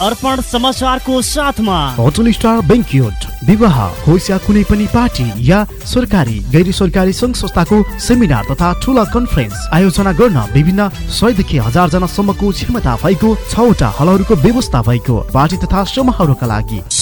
अर्पण विवाह होस् कुनै पनि पार्टी या सरकारी गैर सरकारी सङ्घ संस्थाको सेमिनार तथा ठुला कन्फरेन्स आयोजना गर्न विभिन्न सयदेखि हजार जनासम्मको क्षमता भएको छवटा हलहरूको व्यवस्था भएको पार्टी तथा समारोहका लागि।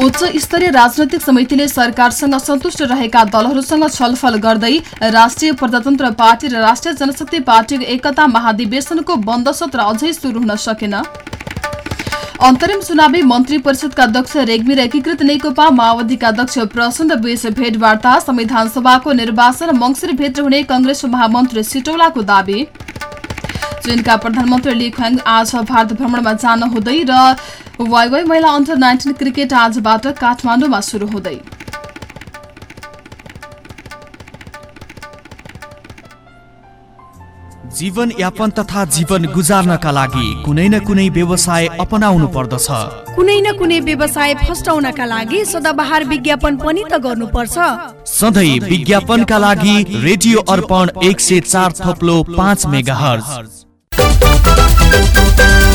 उच्च स्तरीय राजनैतिक समितिले सरकारसँग असन्तुष्ट रहेका दलहरूसँग छलफल गर्दै राष्ट्रिय प्रजातन्त्र पार्टी र राष्ट्रिय जनशक्ति पार्टीको एकता महाधिवेशनको बन्द सत्र अझै सुरु हुन सकेन। अन्तरिम चुनावी मन्त्री परिषदका अध्यक्ष रेग्मी र एकीकृत नेकपा माओवादीका अध्यक्ष प्रचण्ड बीच भेटवार्ता संविधान सभाको निर्वाचन भित्र हुने कंग्रेस महामन्त्री सिटौलाको दावी। चीनका प्रधानमन्त्री ली ख्वाङ आज भारत भ्रमणमा जान हुँदै र वाइवाई महिला अन्डर नाइन्टिन क्रिकेट आजबाट काठमाडौँमा सुरु हुँदै। जीवन यापन तथा जीवन गुजार्नका लागि कुनै न कुनै व्यवसाय अपनाउनु पर्दछ। कुनै न कुनै व्यवसाय फस्टाउनका लागि सदाबहार विज्ञापन पनि त गर्नुपर्छ। सधैँ विज्ञापनका लागि रेडियो अर्पण एक सय चार थप्लो पाँच मेगा Thank you.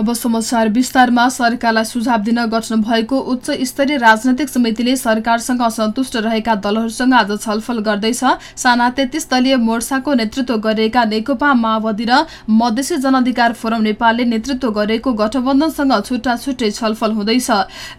अब समाचार विस्तारमा सरकारलाई सुझाव दिन गठन भएको उच्च स्तरीय राजनैतिक समितिले सरकारसँग असन्तुष्ट रहेका दलहरूसँग आज छलफल गर्दैछ। साना तेत्तिस दलीय मोर्चाको नेतृत्व गरेका नेकपा माओवादी र मधेसी जनअधिकार फोरम नेपालले नेतृत्व गरेको गठबन्धनसँग छुट्टा छुट्टै छलफल हुँदैछ।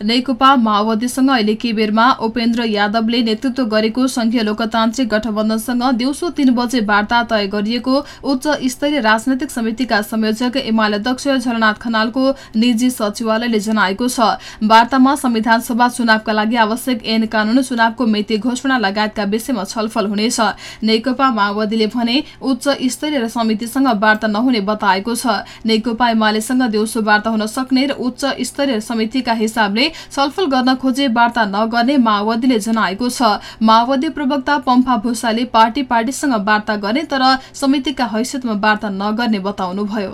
नेकपा माओवादीसँग अहिले केबेरमा उपेन्द्र यादवले नेतृत्व गरेको संघीय लोकतान्त्रिक गठबन्धनसँग दिउँसो तीन बजे वार्ता तय गरिएको उच्च स्तरीय राजनैतिक समितिका संयोजक एमाले अध्यक्ष झलनाथ खनालको निजी सचिवालयले जनाएको छ। वार्तामा संविधान सभा चुनावका लागि आवश्यक ऐन कानून चुनावको मिति घोषणा लगायतका विषयमा छलफल हुनेछ। नेकपा माओवादीले भने उच्च स्तरीय समितिसँग वार्ता नहुने बताएको छ। नेकपा एमालेसँग दिउँसो वार्ता हुन सक्ने र उच्च स्तरीय समितिका हिसाबले छलफल गर्न खोजे वार्ता नगर्ने माओवादीले जनाएको छ। माओवादी प्रवक्ता पम्फा भूषाले पार्टी पार्टीसँग वार्ता गर्ने तर समितिका हैसियतमा वार्ता नगर्ने बताउनुभयो।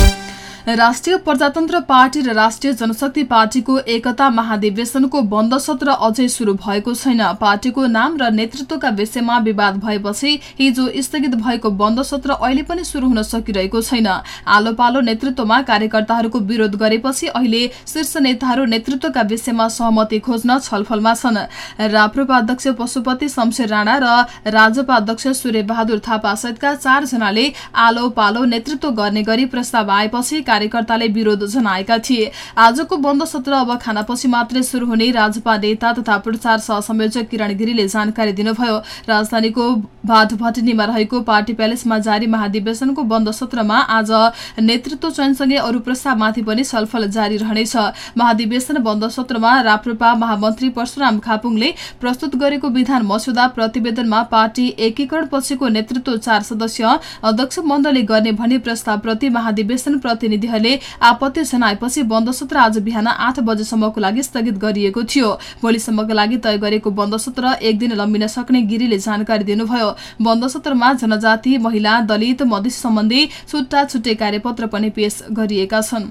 राष्ट्रिय प्रजातन्त्र पार्टी र राष्ट्रिय जनशक्ति पार्टीको एकता महाधिवेशनको बन्द सत्र अझै शुरू भएको छैन। पार्टीको नाम र नेतृत्वका विषयमा विवाद भएपछि हिजो स्थगित भएको बन्द सत्र अहिले पनि शुरू हुन सकिरहेको छैन। आलो पालो नेतृत्वमा कार्यकर्ताहरूको विरोध गरेपछि अहिले शीर्ष नेताहरू नेतृत्वका विषयमा सहमति खोज्न छलफलमा छन्। राप्रपा अध्यक्ष पशुपति शमशेर राणा र राजपा अध्यक्ष सूर्य बहादुर थापा सहितका चारजनाले आलो पालो नेतृत्व गर्ने गरी प्रस्ताव आएपछि कार्यकर्ताले विरोध जनाएका थिए। आजको बन्द सत्र अब खानापछि मात्रै शुरू हुने राजपा नेता तथा प्रचार सहसंयोजक किरण गिरीले जानकारी दिनुभयो। राजधानीको भाटभटिनीमा रहेको पार्टी प्यालेसमा जारी महाधिवेशनको बन्द सत्रमा आज नेतृत्व चयनसँगै अरू प्रस्तावमाथि पनि छलफल जारी रहनेछ। महाधिवेशन बन्द सत्रमा राप्रपा महामन्त्री परशुराम खापुङले प्रस्तुत गरेको विधान मस्यौदा प्रतिवेदनमा पार्टी एकीकरण पछिको नेतृत्व चार सदस्य अध्यक्ष मण्डलले गर्ने भन्ने प्रस्तावप्रति महाधिवेशन प्रतिनिधिहरूले आपत्ति जनाएपछि बन्द सत्र आज बिहान आठ बजेसम्मको लागि स्थगित गरिएको थियो। भोलिसम्मको लागि तय गरेको बन्द सत्र एक दिन लम्बिन सक्ने गिरीले जानकारी दिनुभयो। बन्द सत्रमा जनजाति महिला दलित मधेसी सम्बन्धी छुट्टा छुट्टै कार्यपत्र पनि पेश गरिएका छन्।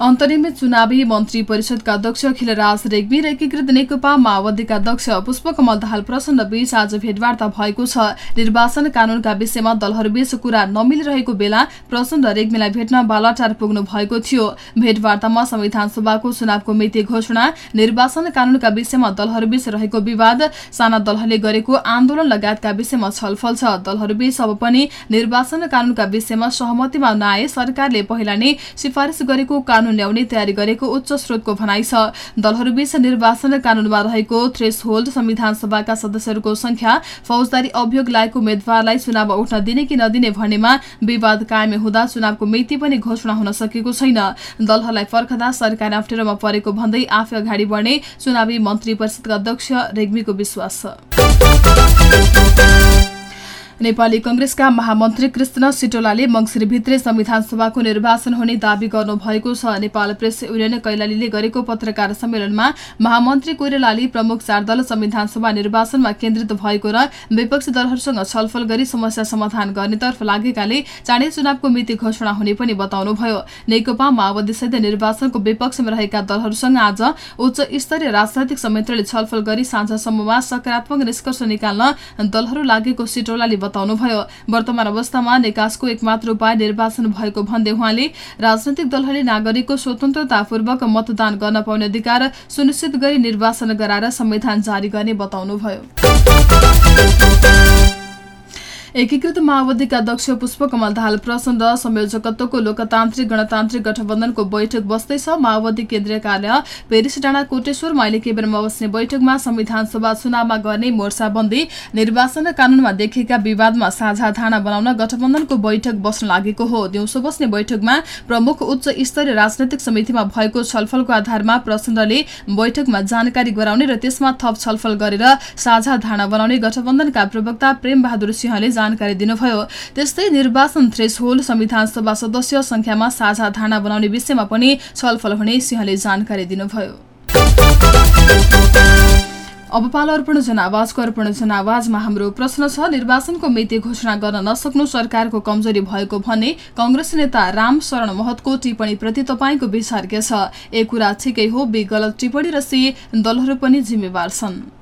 अन्तरिम चुनावी मन्त्री परिषदका अध्यक्ष खिलराज रेग्मी र एकीकृत नेकपा माओवादीका अध्यक्ष पुष्पकमल दाहाल प्रचण्ड बीच आज भेटवार्ता भएको छ। निर्वाचन कानूनका विषयमा दलहरूबीच कुरा नमिलिरहेको बेला प्रचण्ड रेग्मीलाई भेट्न बालाटार पुग्नु भएको थियो। भेटवार्तामा संविधान सभाको चुनावको मिति घोषणा निर्वाचन कानूनका विषयमा दलहरूबीच रहेको विवाद साना दलहरूले गरेको आन्दोलन लगायतका विषयमा छलफल छ। दलहरूबीच अब पनि निर्वाचन कानूनका विषयमा सहमतिमा नआए सरकारले पहिला नै सिफारिस गरेको कानून ल्याउने तयारी गरेको उच्च स्रोतको भनाइ छ। दलहरूबीच निर्वाचन कानूनमा रहेको थ्रेस होल्ड संविधान सभाका सदस्यहरूको संख्या फौजदारी अभियोग लागेको उम्मेद्वारलाई चुनाव उठ्न दिने कि नदिने भन्नेमा विवाद कायम हुँदा चुनावको मिति पनि घोषणा हुन सकेको छैन। दलहरूलाई फर्कदा सरकार अप्ठ्यारोमा परेको भन्दै आफै अगाडि बढ्ने चुनावी मन्त्री परिषदका अध्यक्ष रेग्मीको विश्वास छ। नेपाली कंग्रेसका महामन्त्री कृष्ण सिटोलाले मङ्सिरभित्रै संविधान सभाको निर्वाचन हुने दावी गर्नुभएको छ। नेपाल प्रेस युनियन कैलालीले गरेको पत्रकार सम्मेलनमा महामन्त्री कोइरालाले प्रमुख चार दल संविधान सभा निर्वाचनमा केन्द्रित भएको र विपक्षी दलहरूसँग छलफल गरी समस्या समाधान गर्नेतर्फ लागेकाले चाँडै चुनावको मिति घोषणा हुने पनि बताउनुभयो। नेकपा माओवादीसहित निर्वाचनको विपक्षमा रहेका दलहरूसँग आज उच्च स्तरीय राजनैतिक समितिले छलफल गरी साँझसम्ममा सकारात्मक निष्कर्ष निकाल्न दलहरू लागेको सिटोलाले बताउनुभयो। वर्तमान अवस्थामा निकासको एकमात्र उपाय निर्वाचन भएको भन्दै उहाँले राजनैतिक दलहरूले नागरिकको स्वतन्त्रतापूर्वक मतदान गर्न पाउने अधिकार सुनिश्चित गरी निर्वाचन गराएर संविधान जारी गर्ने बताउनुभयो। एकीकृत माओवादीका अध्यक्ष पुष्पकमल दाहाल प्रचण्ड संयोजकत्वको लोकतान्त्रिक गणतान्त्रिक गठबन्धनको बैठक बस्दैछ। माओवादी केन्द्रीय कार्य पेरिस डाँडा कोटेश्वरमा अहिले केबेरमा बस्ने बैठकमा संविधान सभा चुनावमा गर्ने मोर्चाबन्दी निर्वाचन कानूनमा देखिएका विवादमा साझा धारणा बनाउन गठबन्धनको बैठक बस्न लागेको हो। दिउँसो बस्ने बैठकमा प्रमुख उच्च स्तरीय राजनैतिक समितिमा भएको छलफलको आधारमा प्रचण्डले बैठकमा जानकारी गराउने र त्यसमा थप छलफल गरेर साझा धारणा बनाउने गठबन्धनका प्रवक्ता प्रेम बहादुर सिंहले जानकारी दिनुभयो। त्यस्तै निर्वाचन थ्रेस होल्ड संविधान सभा सदस्य संख्यामा साझा धारणा बनाउने विषयमा पनि छलफल हुने सिंहले जानकारी दिनुभयो। अब पालो अर्पण जनावाजको अर्पण जनावाजमा हाम्रो प्रश्न छ निर्वाचनको मिति घोषणा गर्न नसक्नु सरकारको कमजोरी भएको भन्ने कंग्रेस नेता राम शरण महतको टिप्पणीप्रति तपाईँको विचार के छ? एक कुरा ठिकै हो बी गलत टिप्पणी र सी दलहरू पनि जिम्मेवार छन्।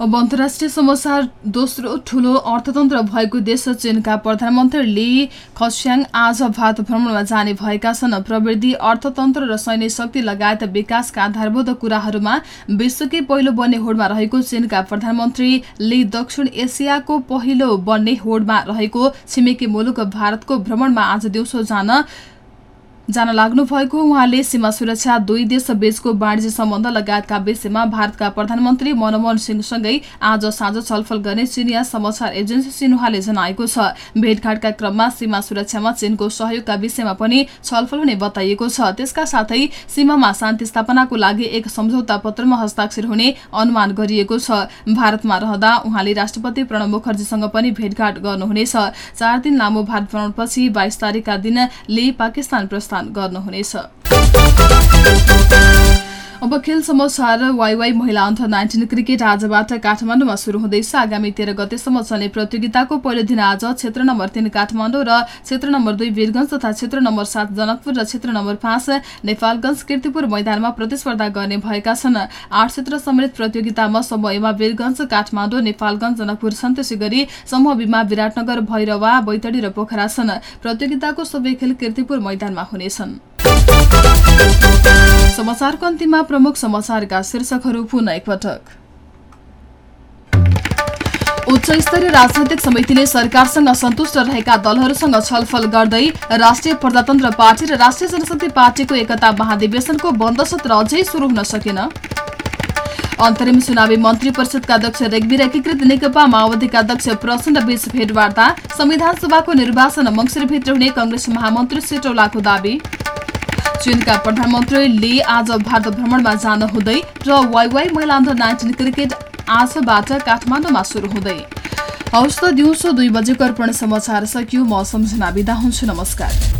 अब अन्तर्राष्ट्रिय समाचार दोस्रो ठूलो अर्थतन्त्र भएको देश चीनका प्रधानमन्त्री ली खस्याङ आज भारत भ्रमणमा जाने भएका छन्। प्रवृद्धि अर्थतन्त्र र सैन्य शक्ति लगायत विकासका आधारभूत कुराहरूमा विश्वकै पहिलो बन्ने होडमा रहेको चीनका प्रधानमन्त्री ली दक्षिण एसियाको पहिलो बन्ने होडमा रहेको छिमेकी मुलुक भारतको भ्रमणमा आज दिउँसो जान जान लाग्नु भएको उहाँले सीमा सुरक्षा दुई देश बीचको वाणिज्य सम्बन्ध लगायतका विषयमा भारतका प्रधानमन्त्री मनमोहन सिंहसँगै आज साँझ छलफल गर्ने चिनिया समाचार एजेन्सी सिन्हाले जनाएको छ। भेटघाटका क्रममा सीमा सुरक्षामा चीनको सहयोगका विषयमा पनि छलफल हुने बताइएको छ। त्यसका साथै सीमामा शान्ति स्थापनाको लागि एक सम्झौता पत्रमा हस्ताक्षर हुने अनुमान गरिएको छ। भारतमा रहँदा उहाँले राष्ट्रपति प्रणव मुखर्जीसँग पनि भेटघाट गर्नुहुनेछ। चार दिन लामो भारत भ्रमणपछि बाइस तारिकका दिन ले पाकिस्तान प्रस्थान गर्नुहुनेछ अब खेल समाचार वाइवाई महिला अन्डर नाइन्टिन क्रिकेट आजबाट काठमाडौँमा सुरु हुँदैछ। आगामी तेह्र गतेसम्म चल्ने प्रतियोगिताको पहिलो दिन आज क्षेत्र नम्बर तीन काठमाडौँ र क्षेत्र नम्बर दुई वीरगंज तथा क्षेत्र नम्बर सात जनकपुर र क्षेत्र नम्बर पाँच नेपालगंज किर्तिपुर मैदानमा प्रतिस्पर्धा गर्ने भएका छन्। आठ क्षेत्र सम्मिलित प्रतियोगितामा समूह एमा वीरगंज काठमाडौँ नेपालगंज जनकपुर छन् त्यसै गरी समूह बीमा विराटनगर भैरवा बैतडी र पोखरा छन्। प्रतियोगिताको सबै खेल किर्तिपुर मैदानमा हुनेछन्। समाचारको अन्तिममा प्रमुख समाचारका शीर्षकहरू पुनः एकपटक। उच्च स्तरीय राजनैतिक समितिले सरकारसँग असन्तुष्ट रहेका दलहरूसँग छलफल गर्दै राष्ट्रिय प्रजातन्त्र पार्टी र राष्ट्रिय जनशक्ति पार्टीको एकता महाधिवेशनको बन्द सत्र अझै शुरू हुन सकेन। अन्तरिम चुनावी मन्त्री परिषदका अध्यक्ष रेग्मी र एकीकृत नेकपा माओवादीका अध्यक्ष प्रचण्ड बीच भेटवार्ता संविधान सभाको निर्वाचन मङ्सिरभित्र हुने कंग्रेस महामन्त्री सेटौलाको दावी। चीनका प्रधानमन्त्री ले आज भारत भ्रमणमा जान हुँदै र वाइवाई महिला अन्डर नाइन्टिन क्रिकेट आजबाट काठमाडौँमा सुरु हुँदै। हौस् त दिउँसो दुई बजेको अर्पण समाचार सकियो। म सम्झना बिदा हुन्छु। नमस्कार।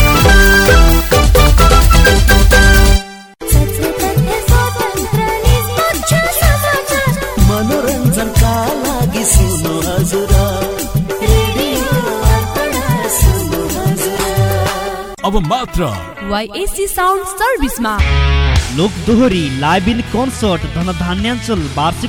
अब मात्र। वाइएससी साउन्ड सर्भिसमा। लोक दोहोरी लाइभ इन कन्सर्ट धनधान्याञ्चल वार्षिक